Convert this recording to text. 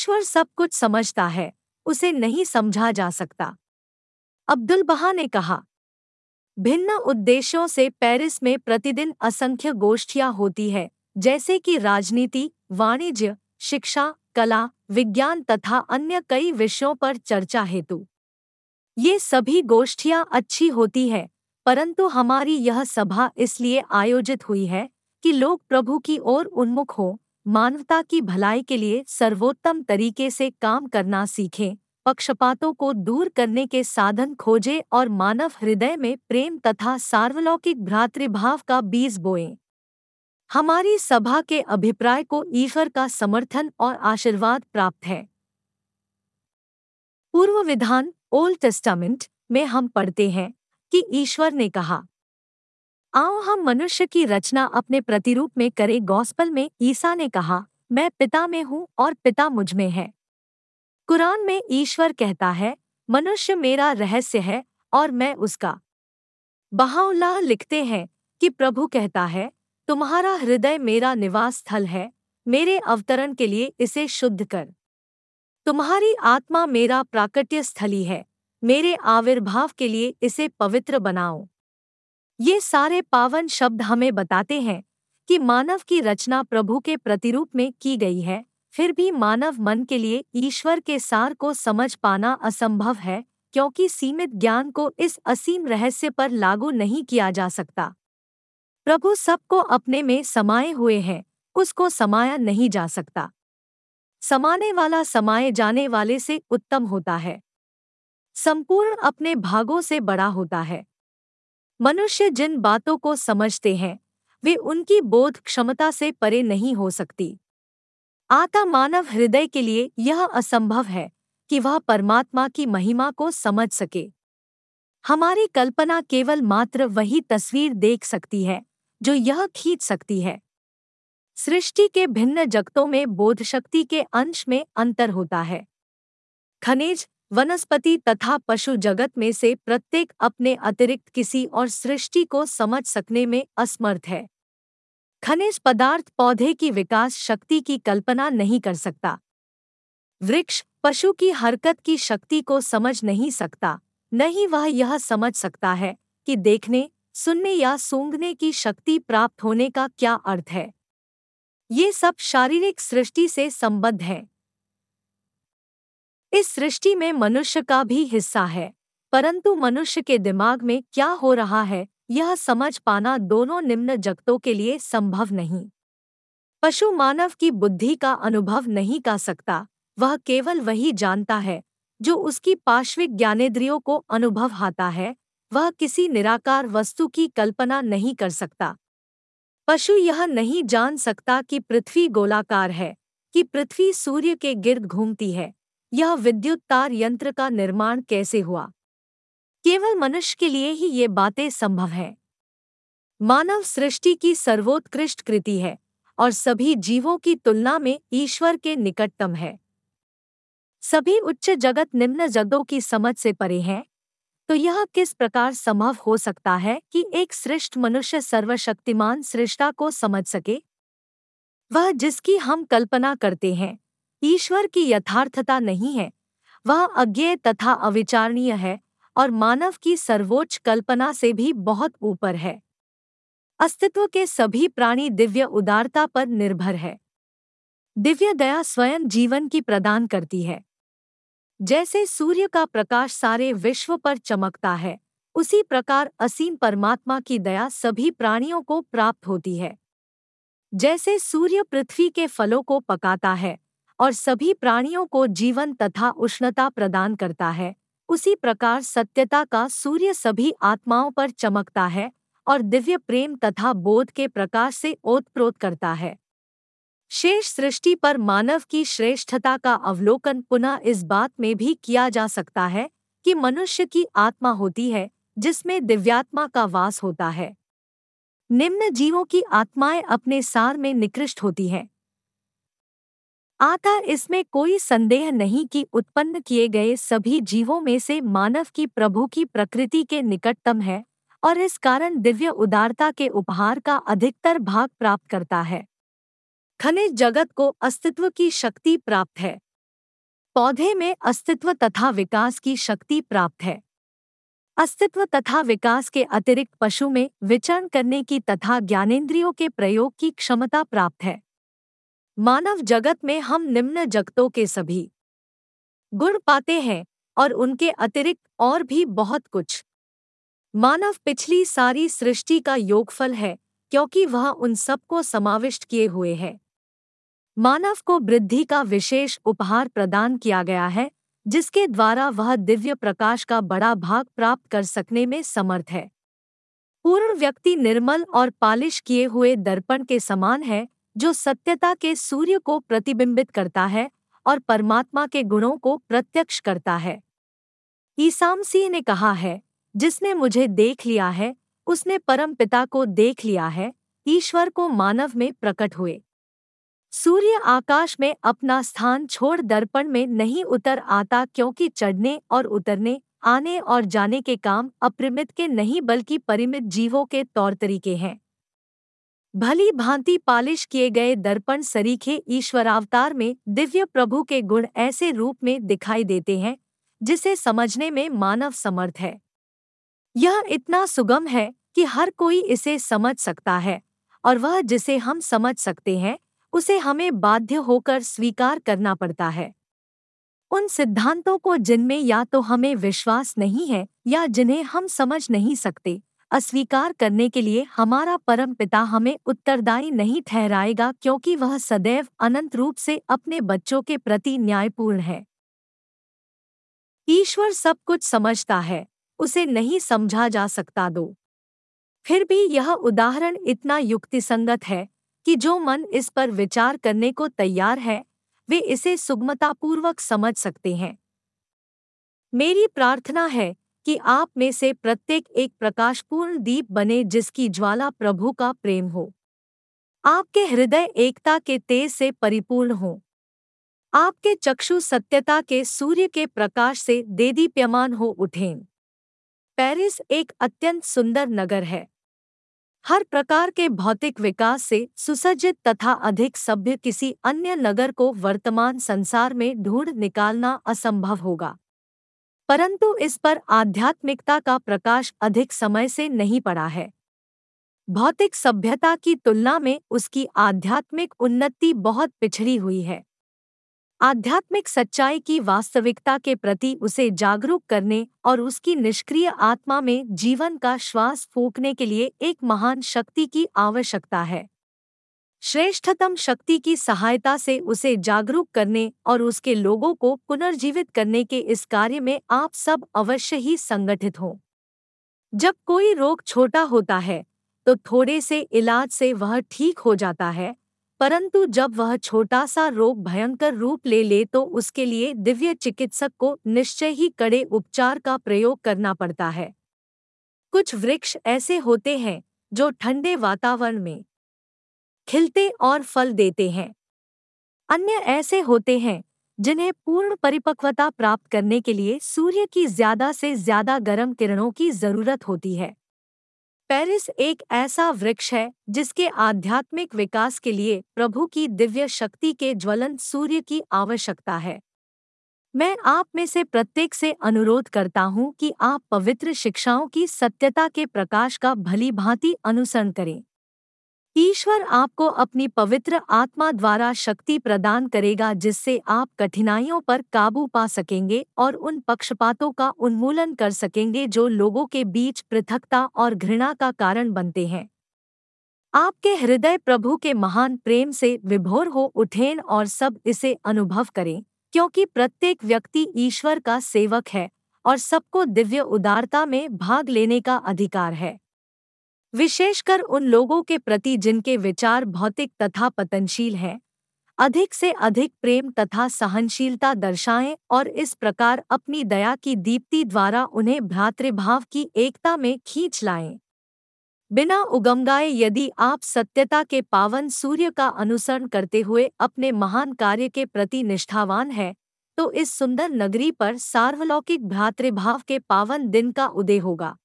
ईश्वर सब कुछ समझता है, उसे नहीं समझा जा सकता। अब्दुल बहा ने कहा, भिन्न उद्देश्यों से पेरिस में प्रतिदिन असंख्य गोष्ठियाँ होती है, जैसे कि राजनीति, वाणिज्य, शिक्षा, कला, विज्ञान तथा अन्य कई विषयों पर चर्चा हेतु। ये सभी गोष्ठियाँ अच्छी होती है, परंतु हमारी यह सभा इसलिए आयोजित हुई है कि लोग प्रभु की ओर उन्मुख हो मानवता की भलाई के लिए सर्वोत्तम तरीके से काम करना सीखें। पक्षपातों को दूर करने के साधन खोजें और मानव हृदय में प्रेम तथा सार्वलौकिक भ्रातृभाव का बीज बोएँ। हमारी सभा के अभिप्राय को ईश्वर का समर्थन और आशीर्वाद प्राप्त है। पूर्व विधान ओल्ड टेस्टामेंट में हम पढ़ते हैं कि ईश्वर ने कहा आओ हम मनुष्य की रचना अपने प्रतिरूप में करें। गॉस्पल में ईसा ने कहा, मैं पिता में हूँ और पिता मुझमें है। कुरान में ईश्वर कहता है, मनुष्य मेरा रहस्य है और मैं उसका। बहाउल्लाह लिखते हैं कि प्रभु कहता है, तुम्हारा हृदय मेरा निवास स्थल है, मेरे अवतरण के लिए इसे शुद्ध कर। तुम्हारी आत्मा मेरा प्राकट्य स्थली है, मेरे आविर्भाव के लिए इसे पवित्र बनाओ। ये सारे पावन शब्द हमें बताते हैं कि मानव की रचना प्रभु के प्रतिरूप में की गई है, फिर भी मानव मन के लिए ईश्वर के सार को समझ पाना असंभव है, क्योंकि सीमित ज्ञान को इस असीम रहस्य पर लागू नहीं किया जा सकता। प्रभु सबको अपने में समाये हुए हैं, उसको समाया नहीं जा सकता। समाने वाला समाये जाने वाले से उत्तम होता है। संपूर्ण अपने भागों से बड़ा होता है। मनुष्य जिन बातों को समझते हैं, वे उनकी बोध क्षमता से परे नहीं हो सकती। आता मानव हृदय के लिए यह असंभव है कि वह परमात्मा की महिमा को समझ सके। हमारी कल्पना केवल मात्र वही तस्वीर देख सकती है, जो यह खींच सकती है। सृष्टि के भिन्न जगतों में बोधशक्ति के अंश में अंतर होता है। खनिज वनस्पति तथा पशु जगत में से प्रत्येक अपने अतिरिक्त किसी और सृष्टि को समझ सकने में असमर्थ है। खनिज पदार्थ पौधे की विकास शक्ति की कल्पना नहीं कर सकता। वृक्ष पशु की हरकत की शक्ति को समझ नहीं सकता। न ही वह यह समझ सकता है कि देखने, सुनने या सूंघने की शक्ति प्राप्त होने का क्या अर्थ है। ये सब शारीरिक सृष्टि से संबद्ध है। इस सृष्टि में मनुष्य का भी हिस्सा है। परंतु मनुष्य के दिमाग में क्या हो रहा है, यह समझ पाना दोनों निम्न जगतों के लिए संभव नहीं। पशु मानव की बुद्धि का अनुभव नहीं कर सकता, वह केवल वही जानता है, जो उसकी पार्श्विक ज्ञानेन्द्रियों को अनुभव आता है, वह किसी निराकार वस्तु की कल्पना नहीं कर सकता। पशु यह नहीं जान सकता कि पृथ्वी गोलाकार है, कि पृथ्वी सूर्य के गिर्द घूमती है। यह विद्युत तार यंत्र का निर्माण कैसे हुआ? केवल मनुष्य के लिए ही ये बातें संभव है। मानव सृष्टि की सर्वोत्कृष्ट कृति है और सभी जीवों की तुलना में ईश्वर के निकटतम है। सभी उच्च जगत निम्न जगतों की समझ से परे हैं तो यह किस प्रकार संभव हो सकता है कि एक श्रेष्ठ मनुष्य सर्वशक्तिमान सृष्टा को समझ सके? वह जिसकी हम कल्पना करते हैं ईश्वर की यथार्थता नहीं है। वह अज्ञेय तथा अविचारणीय है और मानव की सर्वोच्च कल्पना से भी बहुत ऊपर है। अस्तित्व के सभी प्राणी दिव्य उदारता पर निर्भर है। दिव्य दया स्वयं जीवन की प्रदान करती है। जैसे सूर्य का प्रकाश सारे विश्व पर चमकता है, उसी प्रकार असीम परमात्मा की दया सभी प्राणियों को प्राप्त होती है। जैसे सूर्य पृथ्वी के फलों को पकाता है और सभी प्राणियों को जीवन तथा उष्णता प्रदान करता है। उसी प्रकार सत्यता का सूर्य सभी आत्माओं पर चमकता है और दिव्य प्रेम तथा बोध के प्रकाश से ओतप्रोत करता है। शेष सृष्टि पर मानव की श्रेष्ठता का अवलोकन पुनः इस बात में भी किया जा सकता है कि मनुष्य की आत्मा होती है, जिसमें दिव्यात्मा का वास होता है। निम्न जीवों की आत्माएँ अपने सार में निकृष्ट होती हैं। आता इसमें कोई संदेह नहीं कि उत्पन्न किए गए सभी जीवों में से मानव की प्रभु की प्रकृति के निकटतम है और इस कारण दिव्य उदारता के उपहार का अधिकतर भाग प्राप्त करता है। खनिज जगत को अस्तित्व की शक्ति प्राप्त है। पौधे में अस्तित्व तथा विकास की शक्ति प्राप्त है। अस्तित्व तथा विकास के अतिरिक्त पशु में विचरण करने की तथा ज्ञानेंद्रियों के प्रयोग की क्षमता प्राप्त है। मानव जगत में हम निम्न जगतों के सभी गुण पाते हैं और उनके अतिरिक्त और भी बहुत कुछ। मानव पिछली सारी सृष्टि का योगफल है, क्योंकि वह उन सबको समाविष्ट किए हुए है। मानव को वृद्धि का विशेष उपहार प्रदान किया गया है, जिसके द्वारा वह दिव्य प्रकाश का बड़ा भाग प्राप्त कर सकने में समर्थ है। पूर्ण व्यक्ति निर्मल और पालिश किए हुए दर्पण के समान है जो सत्यता के सूर्य को प्रतिबिंबित करता है और परमात्मा के गुणों को प्रत्यक्ष करता है। ईसामसी ने कहा है, जिसने मुझे देख लिया है, उसने परम पिता को देख लिया है, ईश्वर को मानव में प्रकट हुए। सूर्य आकाश में अपना स्थान छोड़ दर्पण में नहीं उतर आता क्योंकि चढ़ने और उतरने, आने और जाने के काम अप्रिमित के नहीं बल्कि परिमित जीवों के तौर तरीके हैं। भली भांति पालिश किए गए दर्पण सरीखे ईश्वरावतार में दिव्य प्रभु के गुण ऐसे रूप में दिखाई देते हैं, जिसे समझने में मानव समर्थ है। यह इतना सुगम है कि हर कोई इसे समझ सकता है, और वह जिसे हम समझ सकते हैं, उसे हमें बाध्य होकर स्वीकार करना पड़ता है। उन सिद्धांतों को जिनमें या तो हमें विश्वास नहीं है, या जिन्हें हम समझ नहीं सकते अस्वीकार करने के लिए हमारा परम पिता हमें उत्तरदायी नहीं ठहराएगा क्योंकि वह सदैव अनंत रूप से अपने बच्चों के प्रति न्यायपूर्ण है। ईश्वर सब कुछ समझता है, उसे नहीं समझा जा सकता दो। फिर भी यह उदाहरण इतना युक्तिसंगत है कि जो मन इस पर विचार करने को तैयार है, वे इसे सुगमतापूर्वक समझ सकते हैं। मेरी प्रार्थना है कि आप में से प्रत्येक एक प्रकाशपूर्ण दीप बने जिसकी ज्वाला प्रभु का प्रेम हो। आपके हृदय एकता के तेज से परिपूर्ण हो। आपके चक्षु सत्यता के सूर्य के प्रकाश से देदीप्यमान हो उठें। पेरिस एक अत्यंत सुंदर नगर है। हर प्रकार के भौतिक विकास से सुसज्जित तथा अधिक सभ्य किसी अन्य नगर को वर्तमान संसार में ढूंढ निकालना असंभव होगा। परंतु इस पर आध्यात्मिकता का प्रकाश अधिक समय से नहीं पड़ा है। भौतिक सभ्यता की तुलना में उसकी आध्यात्मिक उन्नति बहुत पिछड़ी हुई है। आध्यात्मिक सच्चाई की वास्तविकता के प्रति उसे जागरूक करने और उसकी निष्क्रिय आत्मा में जीवन का श्वास फूकने के लिए एक महान शक्ति की आवश्यकता है। श्रेष्ठतम शक्ति की सहायता से उसे जागरूक करने और उसके लोगों को पुनर्जीवित करने के इस कार्य में आप सब अवश्य ही संगठित हों। जब कोई रोग छोटा होता है तो थोड़े से इलाज से वह ठीक हो जाता है, परंतु जब वह छोटा सा रोग भयंकर रूप ले ले तो उसके लिए दिव्य चिकित्सक को निश्चय ही कड़े उपचार का प्रयोग करना पड़ता है। कुछ वृक्ष ऐसे होते हैं, जो ठंडे वातावरण में खिलते और फल देते हैं। अन्य ऐसे होते हैं, जिन्हें पूर्ण परिपक्वता प्राप्त करने के लिए सूर्य की ज़्यादा से ज़्यादा गर्म किरणों की ज़रूरत होती है। पेरिस एक ऐसा वृक्ष है, जिसके आध्यात्मिक विकास के लिए प्रभु की दिव्य शक्ति के ज्वलंत सूर्य की आवश्यकता है। मैं आप में से प्रत्येक से अनुरोध करता हूँ कि आप पवित्र शिक्षाओं की सत्यता के प्रकाश का भली भांति अनुसरण करें। ईश्वर आपको अपनी पवित्र आत्मा द्वारा शक्ति प्रदान करेगा जिससे आप कठिनाइयों पर काबू पा सकेंगे और उन पक्षपातों का उन्मूलन कर सकेंगे जो लोगों के बीच पृथकता और घृणा का कारण बनते हैं। आपके हृदय प्रभु के महान प्रेम से विभोर हो उठेन और सब इसे अनुभव करें, क्योंकि प्रत्येक व्यक्ति ईश्वर का सेवक है और सबको दिव्य उदारता में भाग लेने का अधिकार है। विशेषकर उन लोगों के प्रति जिनके विचार भौतिक तथा पतनशील हैं। अधिक से अधिक प्रेम तथा सहनशीलता दर्शाएँ और इस प्रकार अपनी दया की दीप्ति द्वारा उन्हें भ्रातृभाव की एकता में खींच लाएँ। बिना उगमगाए यदि आप सत्यता के पावन सूर्य का अनुसरण करते हुए अपने महान कार्य के प्रति निष्ठावान हैं तो इस सुंदर नगरी पर सार्वलौकिक भ्रातृभाव के पावन दिन का उदय होगा।